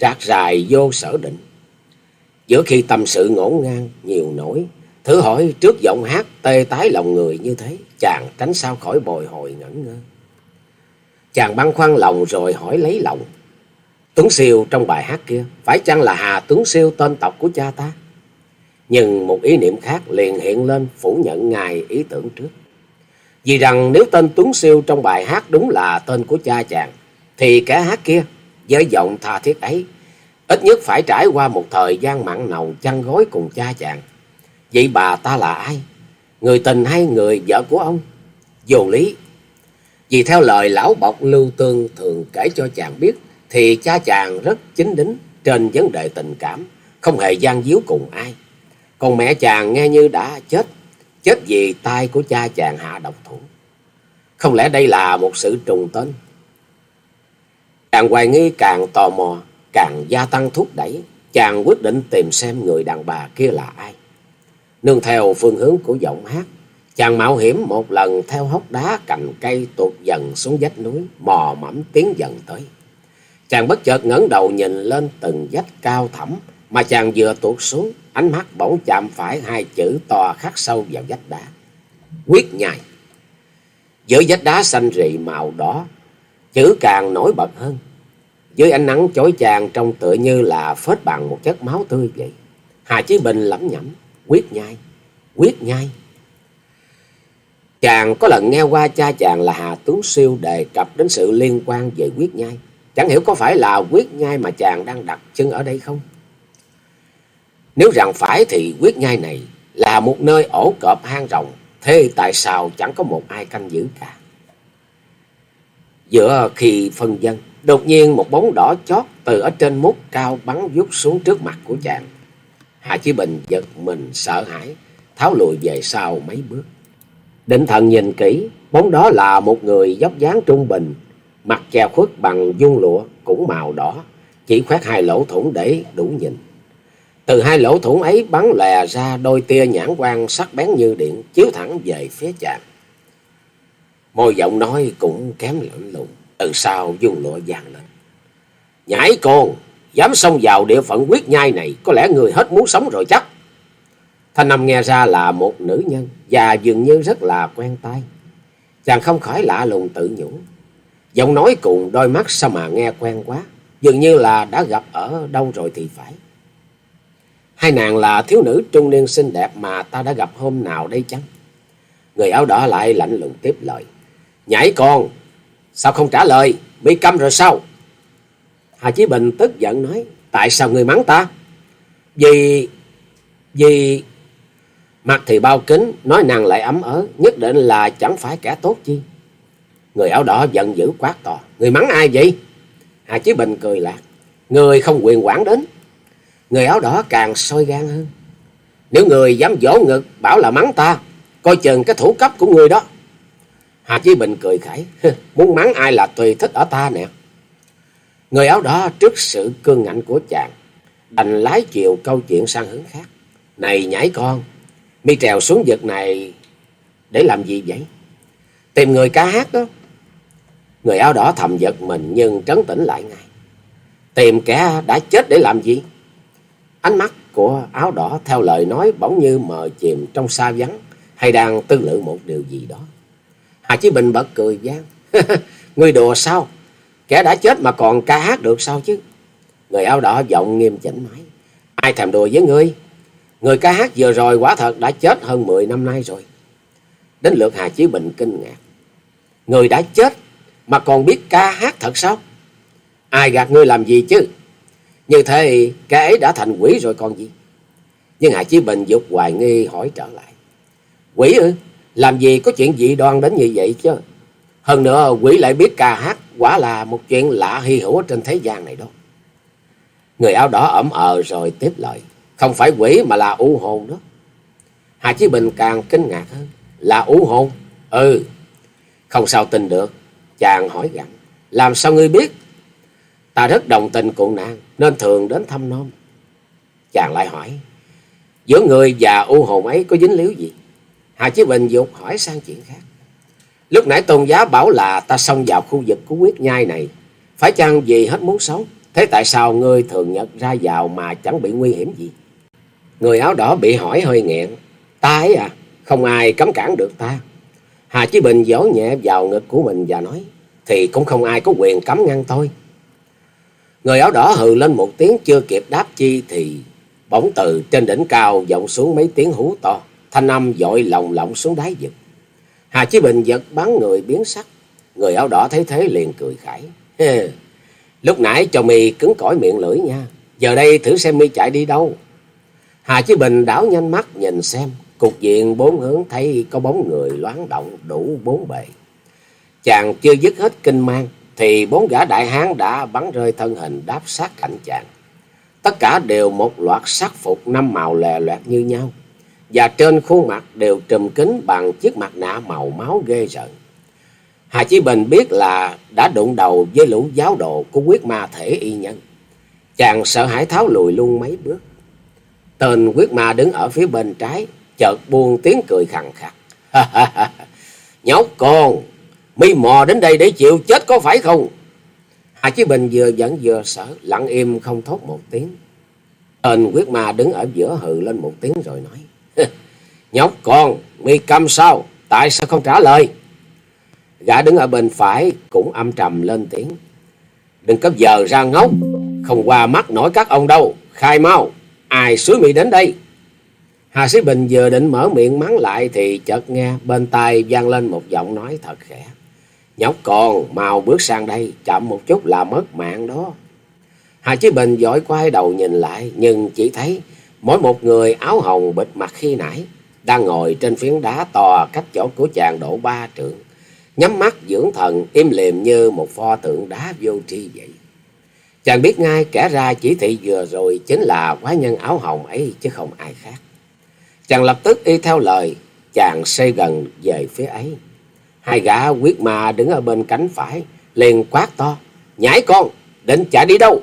A: rạc rài vô sở định. Giữa khi tâm sự ngổn ngang, nhiều nỗi, thử hỏi trước giọng hát tê tái lòng người như thế, chàng tránh sao khỏi bồi hồi ngẩn ngơ. Chàng băn khoăn lòng rồi hỏi lấy lòng. Tuấn Siêu trong bài hát kia, phải chăng là Hà Tuấn Siêu tên tộc của cha ta? Nhưng một ý niệm khác liền hiện lên phủ nhận ngài ý tưởng trước. Vì rằng nếu tên Tuấn Siêu trong bài hát đúng là tên của cha chàng, thì kẻ hát kia với giọng tha thiết ấy, ít nhất phải trải qua một thời gian mặn nồng chăn gối cùng cha chàng. Vậy bà ta là ai? Người tình hay người vợ của ông? Vô lý. Vì theo lời lão bọc Lưu Tương thường kể cho chàng biết, thì cha chàng rất chính đính trên vấn đề tình cảm, không hề gian díu cùng ai. Còn mẹ chàng nghe như đã chết, chết vì tay của cha chàng hạ độc thủ. Không lẽ đây là một sự trùng tên? càng hoài nghi càng tò mò, càng gia tăng thúc đẩy, chàng quyết định tìm xem người đàn bà kia là ai. Nương theo phương hướng của giọng hát, chàng mạo hiểm một lần theo hốc đá cành cây tuột dần xuống vách núi, mò mẫm tiến dần tới. Chàng bất chợt ngẩng đầu nhìn lên từng vách cao thẳm mà chàng vừa tuột xuống, ánh mắt bỗng chạm phải hai chữ to khắc sâu vào vách đá. Quyết nhai. Giữa vách đá xanh rì màu đỏ, chữ càng nổi bật hơn. Dưới ánh nắng chói chang trông tựa như là phết bằng một chất máu tươi vậy. Hà Chí Bình lẩm nhẩm, quyết nhai, quyết nhai. Chàng có lần nghe qua cha chàng là Hà Tuấn Siêu đề cập đến sự liên quan về quyết nhai. Chẳng hiểu có phải là quyết nhai mà chàng đang đặt chân ở đây không? Nếu rằng phải thì quyết nhai này là một nơi ổ cọp hang rồng. Thế tại sao chẳng có một ai canh giữ cả? Giữa khi phân dân, đột nhiên một bóng đỏ chót từ ở trên mút cao bắn vút xuống trước mặt của chàng. Hạ Chí Bình giật mình sợ hãi, tháo lùi về sau mấy bước. Định thần nhìn kỹ, bóng đó là một người dốc dáng trung bình, mặt che khuất bằng dung lụa cũng màu đỏ, chỉ khoét hai lỗ thủng để đủ nhìn. Từ hai lỗ thủng ấy bắn lè ra đôi tia nhãn quang sắc bén như điện chiếu thẳng về phía chàng. Môi giọng nói cũng kém lạnh lùng, từ sau dung lụa vàng lên. Nhãi con, dám xông vào địa phận quyết nhai này, có lẽ người hết muốn sống rồi chắc. Thanh Âm nghe ra là một nữ nhân và dường như rất là quen tai. Chàng không khỏi lạ lùng tự nhủ. Giọng nói cùng đôi mắt sao mà nghe quen quá, dường như là đã gặp ở đâu rồi thì phải. Hai nàng là thiếu nữ trung niên xinh đẹp mà ta đã gặp hôm nào đây chăng? Người áo đỏ lại lạnh lùng tiếp lời. Nhảy con, sao không trả lời, bị câm rồi sao? Hà Chí Bình tức giận nói, tại sao người mắng ta? Vì... vì... Mặt thì bao kính, nói nàng lại ấm ớ, nhất định là chẳng phải kẻ tốt chi. Người áo đỏ giận dữ quát to, người mắng ai vậy? Hà Chí Bình cười lạc, người không quyền quản đến. Người áo đỏ càng sôi gan hơn. Nếu người dám dỗ ngực bảo là mắng ta, coi chừng cái thủ cấp của người đó. Hà Chí Bình cười khẩy, muốn mắng ai là tùy thích ở ta nè. Người áo đỏ trước sự cương ngạnh của chàng, đành lái chiều câu chuyện sang hướng khác. Này nhảy con, mi trèo xuống vực này để làm gì vậy? Tìm người ca hát đó. Người áo đỏ thầm giật mình nhưng trấn tĩnh lại ngay. Tìm kẻ đã chết để làm gì? Ánh mắt của áo đỏ theo lời nói bỗng như mờ chìm trong xa vắng, hay đang tư lự một điều gì đó. Hà Chí Bình bật cười gian. Người đùa sao? Kẻ đã chết mà còn ca hát được sao chứ? Người áo đỏ giọng nghiêm chỉnh mãi: Ai thèm đùa với ngươi? Người ca hát vừa rồi quả thật đã chết hơn 10 năm nay rồi. Đến lượt Hà Chí Bình kinh ngạc. Người đã chết mà còn biết ca hát thật sao? Ai gạt ngươi làm gì chứ? Như thế, cái ấy đã thành quỷ rồi còn gì? Nhưng hải Chí Bình dục hoài nghi hỏi trở lại. Quỷ ư? Làm gì có chuyện dị đoan đến như vậy chứ? Hơn nữa, quỷ lại biết ca hát quả là một chuyện lạ hy hữu trên thế gian này đó. Người áo đỏ ẩm ờ rồi tiếp lời. Không phải quỷ mà là u hồn đó. Hà Chí Bình càng kinh ngạc hơn. Là u hồn? Ừ. Không sao tin được. Chàng hỏi rằng. Làm sao ngươi biết? Ta rất đồng tình cụ nạn nên thường đến thăm nom. Chàng lại hỏi. Giữa người và u hồn ấy có dính líu gì? Hà Chí Bình dục hỏi sang chuyện khác. Lúc nãy tôn giá bảo là ta xông vào khu vực của quyết nhai này. Phải chăng vì hết muốn sống? Thế tại sao ngươi thường nhật ra vào mà chẳng bị nguy hiểm gì? Người áo đỏ bị hỏi hơi nghẹn. Ta ấy à, không ai cấm cản được ta. Hà Chí Bình vỗ nhẹ vào ngực của mình và nói. Thì cũng không ai có quyền cấm ngăn tôi. Người áo đỏ hừ lên một tiếng chưa kịp đáp chi thì bỗng từ trên đỉnh cao vọng xuống mấy tiếng hú to. Thanh âm dội lồng lộng xuống đáy vực. Hà Chí Bình giật bắn người biến sắc. Người áo đỏ thấy thế liền cười khải. Lúc nãy cho mi cứng cỏi miệng lưỡi nha. Giờ đây thử xem mi chạy đi đâu. Hà Chí Bình đảo nhanh mắt nhìn xem. Cục diện bốn hướng thấy có bóng người loáng động đủ bốn bề. Chàng chưa dứt hết kinh mang. Thì bốn gã đại hán đã bắn rơi thân hình đáp sát cạnh chàng. Tất cả đều một loạt sắc phục năm màu lè loẹt như nhau. Và trên khuôn mặt đều trùm kín bằng chiếc mặt nạ màu máu ghê rợn. Hà Chí Bình biết là đã đụng đầu với lũ giáo đồ của quyết ma thể y nhân. Chàng sợ hãi tháo lùi luôn mấy bước. Tên quyết ma đứng ở phía bên trái, chợt buông tiếng cười khằng khặc. Nhóc con, mi mò đến đây để chịu chết có phải không? Hà Chí Bình vừa giận vừa sợ, lặng im không thốt một tiếng. Tên quyết ma đứng ở giữa hừ lên một tiếng rồi nói. Nhóc con, mi câm sao? Tại sao không trả lời? Gã đứng ở bên phải cũng âm trầm lên tiếng. Đừng có giờ ra ngốc, không qua mắt nổi các ông đâu. Khai mau, ai suối mi đến đây? Hà Sĩ Bình vừa định mở miệng mắng lại thì chợt nghe bên tai vang lên một giọng nói thật khẽ. Nhóc con, mau bước sang đây, chậm một chút là mất mạng đó. Hà Chí Bình dội quay đầu nhìn lại, nhưng chỉ thấy mỗi một người áo hồng bịt mặt khi nãy, đang ngồi trên phiến đá to cách chỗ của chàng độ ba trượng, nhắm mắt dưỡng thần im lìm như một pho tượng đá vô tri vậy. Chàng biết ngay kẻ ra chỉ thị vừa rồi chính là quái nhân áo hồng ấy chứ không ai khác. Chàng lập tức y theo lời, chàng xây gần về phía ấy. Hai gã quyết ma đứng ở bên cánh phải, liền quát to, nhảy con, định chạy đi đâu?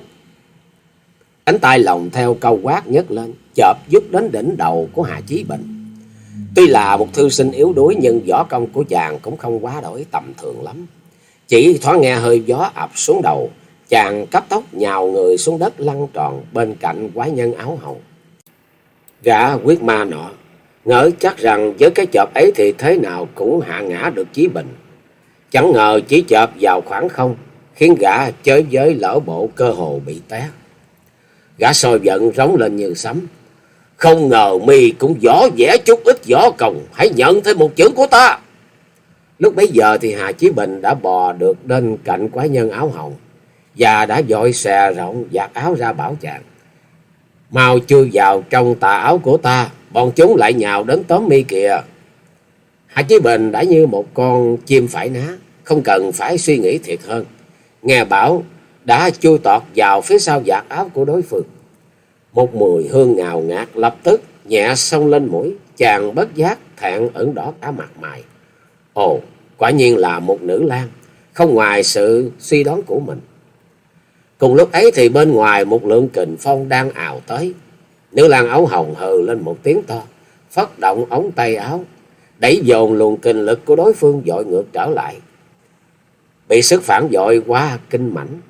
A: Cánh tay lòng theo câu quát nhấc lên, chợp giúp đến đỉnh đầu của hà Chí Bình. Tuy là một thư sinh yếu đuối nhưng võ công của chàng cũng không quá đổi tầm thường lắm. Chỉ thoáng nghe hơi gió ập xuống đầu, chàng cấp tốc nhào người xuống đất lăn tròn bên cạnh quái nhân áo hồng. Gã quyết ma nọ, ngỡ chắc rằng với cái chợp ấy thì thế nào cũng hạ ngã được Chí Bình. Chẳng ngờ chỉ chợp vào khoảng không, khiến gã chơi giới lỡ bộ cơ hồ bị té. Gã sôi giận rống lên như sấm. Không ngờ mi cũng võ vẽ chút ít võ còng hãy nhận thêm một chữ của ta. Lúc bấy giờ thì Hà Chí Bình đã bò được đến cạnh quái nhân áo hồng và đã dội xè rộng giặt áo ra bảo chàng. Mau chui vào trong tà áo của ta, bọn chúng lại nhào đến tóm mi kìa. hạ Chí Bình đã như một con chim phải ná, không cần phải suy nghĩ thiệt hơn. Nghe bảo đã chui tọt vào phía sau vạt áo của đối phương. Một mùi hương ngào ngạt lập tức nhẹ xông lên mũi, chàng bất giác thẹn ẩn đỏ cả mặt mày. Ồ, quả nhiên là một nữ lang, không ngoài sự suy đoán của mình. Cùng lúc ấy thì bên ngoài một lượng kình phong đang ào tới. Nữ lang áo hồng hừ lên một tiếng to, phất động ống tay áo, đẩy dồn luồng kinh lực của đối phương dội ngược trở lại. Bị sức phản dội quá kinh mảnh.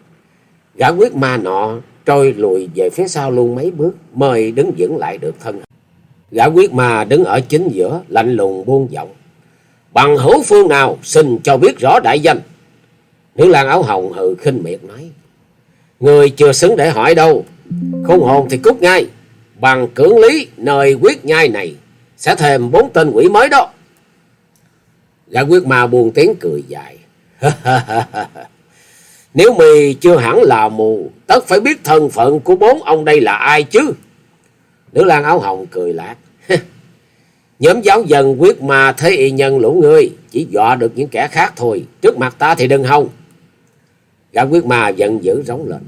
A: Gã quyết ma nọ trôi lùi về phía sau luôn mấy bước, mời đứng vững lại được thân. Gã quyết ma đứng ở chính giữa, lạnh lùng buông giọng. Bằng hữu phương nào, xin cho biết rõ đại danh. Nữ lang áo hồng hừ khinh miệt nói. Người chưa xứng để hỏi đâu. Không hồn thì cút ngay. Bằng cưỡng lý nơi quyết nhai này sẽ thêm bốn tên quỷ mới đó. Gã quyết ma buồn tiếng cười dài. Nếu mì chưa hẳn là mù, tất phải biết thân phận của bốn ông đây là ai chứ. Nữ lang áo hồng cười lạc. Nhóm giáo dân quyết ma thế y nhân lũ ngươi, chỉ dọa được những kẻ khác thôi, trước mặt ta thì đừng hông. Gã quyết ma giận dữ rống lên.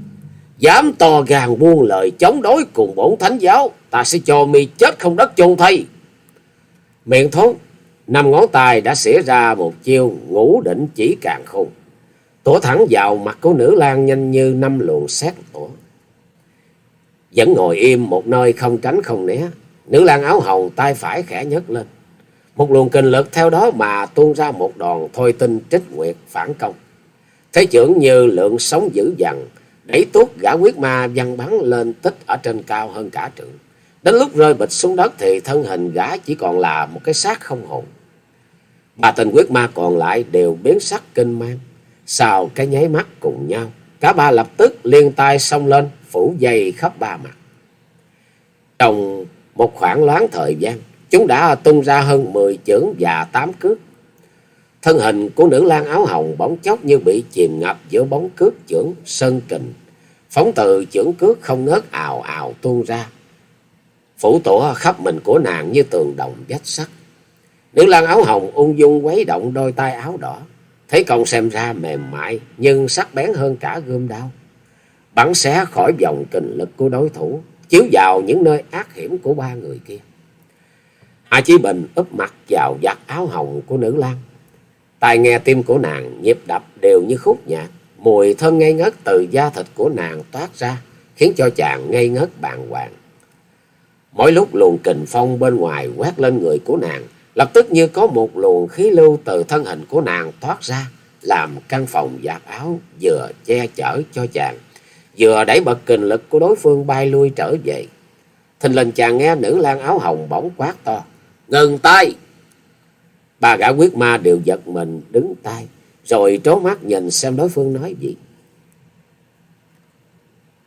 A: Dám to gan buông lời chống đối cùng bổn thánh giáo, ta sẽ cho mi chết không đất chôn thay. Miệng thốt, năm ngón tay đã xỉa ra một chiêu ngũ định chỉ càng khôn. Tủa thẳng vào mặt của nữ lang nhanh như năm luồng xét tủa. Vẫn ngồi im một nơi không tránh không né. Nữ lang áo hồng tay phải khẽ nhấc lên. Một luồng kinh lực theo đó mà tuôn ra một đòn thôi tinh trích nguyệt phản công. Thế trưởng như lượng sống dữ dằn, đẩy tuốt gã quyết ma văng bắn lên tích ở trên cao hơn cả trượng. Đến lúc rơi bịch xuống đất thì thân hình gã chỉ còn là một cái xác không hồn. Ba tên quyết ma còn lại đều biến sắc kinh mang. Sau cái nháy mắt cùng nhau, cả ba lập tức liên tay xông lên, phủ dây khắp ba mặt. Trong một khoảng loáng thời gian, chúng đã tung ra hơn 10 chưởng và tám cước. Thân hình của nữ lang áo hồng bóng chốc như bị chìm ngập giữa bóng cước chưởng sơn kình. Phóng từ chưởng cước không ngớt ào ào tuôn ra. Phủ tổ khắp mình của nàng như tường đồng vách sắt. Nữ lang áo hồng ung dung quấy động đôi tay áo đỏ. Thấy công xem ra mềm mại nhưng sắc bén hơn cả gươm đao. Bắn xé khỏi vòng kình lực của đối thủ, chiếu vào những nơi ác hiểm của ba người kia. Hạ Chí Bình úp mặt vào vạt áo hồng của nữ lang. Tai nghe tim của nàng nhịp đập đều như khúc nhạc, mùi thơm ngây ngất từ da thịt của nàng toát ra, khiến cho chàng ngây ngất bàng hoàng. Mỗi lúc luồng kình phong bên ngoài quét lên người của nàng, Lập tức như có một luồng khí lưu từ thân hình của nàng thoát ra, làm căn phòng giặt áo vừa che chở cho chàng, vừa đẩy bật kình lực của đối phương bay lui trở về. Thình lình chàng nghe nữ lang áo hồng bỗng quát to, ngừng tay! Ba gã quyết ma đều giật mình đứng tay, rồi trố mắt nhìn xem đối phương nói gì.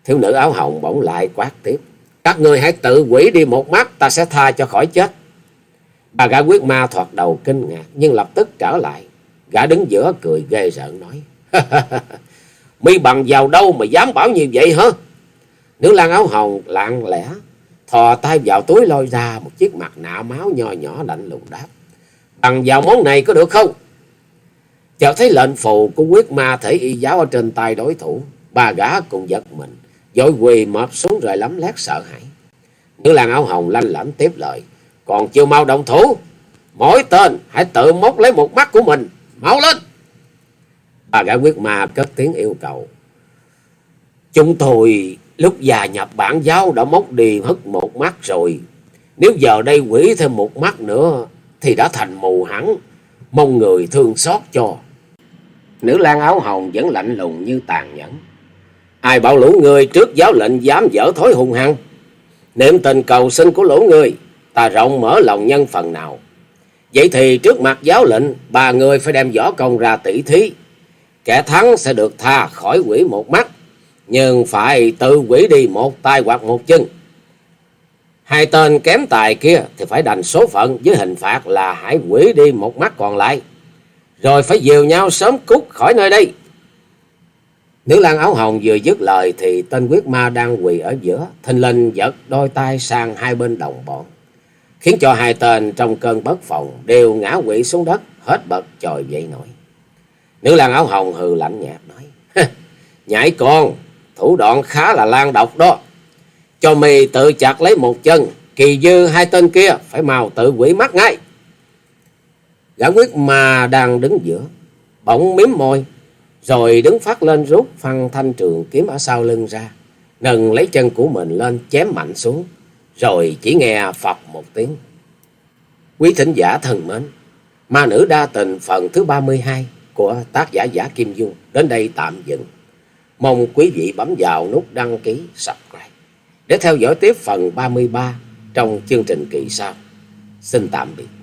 A: Thiếu nữ áo hồng bỗng lại quát tiếp. Các người hãy tự quỷ đi một mắt, ta sẽ tha cho khỏi chết. Bà gã quyết ma thoạt đầu kinh ngạc, nhưng lập tức trở lại. Gã đứng giữa cười ghê rợn nói. Mi bằng vào đâu mà dám bảo như vậy hả? Nữ lang áo hồng lặng lẽ, thò tay vào túi lôi ra một chiếc mặt nạ máu nho nhỏ lạnh lùng đáp. Bằng vào món này có được không? Chợt thấy lệnh phù của quyết ma thể y giáo ở trên tay đối thủ. Ba gã cùng giật mình, dội quỳ mập xuống rồi lắm lét sợ hãi. Nữ làng áo hồng lanh lảnh tiếp lời. Còn chưa mau động thủ, mỗi tên hãy tự móc lấy một mắt của mình, mau lên. Ba gã quyết ma cất tiếng yêu cầu. Chúng tôi lúc già nhập bản giáo đã móc đi hất một mắt rồi. Nếu giờ đây quỷ thêm một mắt nữa thì đã thành mù hẳn. Mong người thương xót cho. Nữ lang áo hồng vẫn lạnh lùng như tàn nhẫn. Ai bảo lũ người trước giáo lệnh dám dở thói hung hăng. Niệm tình cầu sinh của lũ người, ta rộng mở lòng nhân phần nào. Vậy thì trước mặt giáo lệnh, ba người phải đem võ công ra tỷ thí. Kẻ thắng sẽ được tha khỏi quỷ một mắt, nhưng phải tự quỷ đi một tay hoặc một chân. Hai tên kém tài kia thì phải đành số phận với hình phạt là hãy quỷ đi một mắt còn lại. Rồi phải dìu nhau sớm cút khỏi nơi đây. Nữ lang áo hồng vừa dứt lời thì tên quyết ma đang quỳ ở giữa. Thình linh giật đôi tay sang hai bên đồng bọn. Khiến cho hai tên trong cơn bất phòng đều ngã quỵ xuống đất hết bật trời dậy nổi. Nữ lang áo hồng hừ lạnh nhạt nói. Nhảy con, thủ đoạn khá là lan độc đó. Cho mì tự chặt lấy một chân, kỳ dư hai tên kia phải màu tự quỷ mắt ngay. Gã quyết mà đang đứng giữa, bỗng miếm môi, rồi đứng phát lên rút phăng thanh trường kiếm ở sau lưng ra, nâng lấy chân của mình lên chém mạnh xuống, rồi chỉ nghe phập một tiếng. Quý thính giả thân mến, ma nữ đa tình phần thứ 32 của tác giả giả Kim Dung đến đây tạm dừng. Mong quý vị bấm vào nút đăng ký, sập để theo dõi tiếp phần 33 trong chương trình kỳ sau. Xin tạm biệt.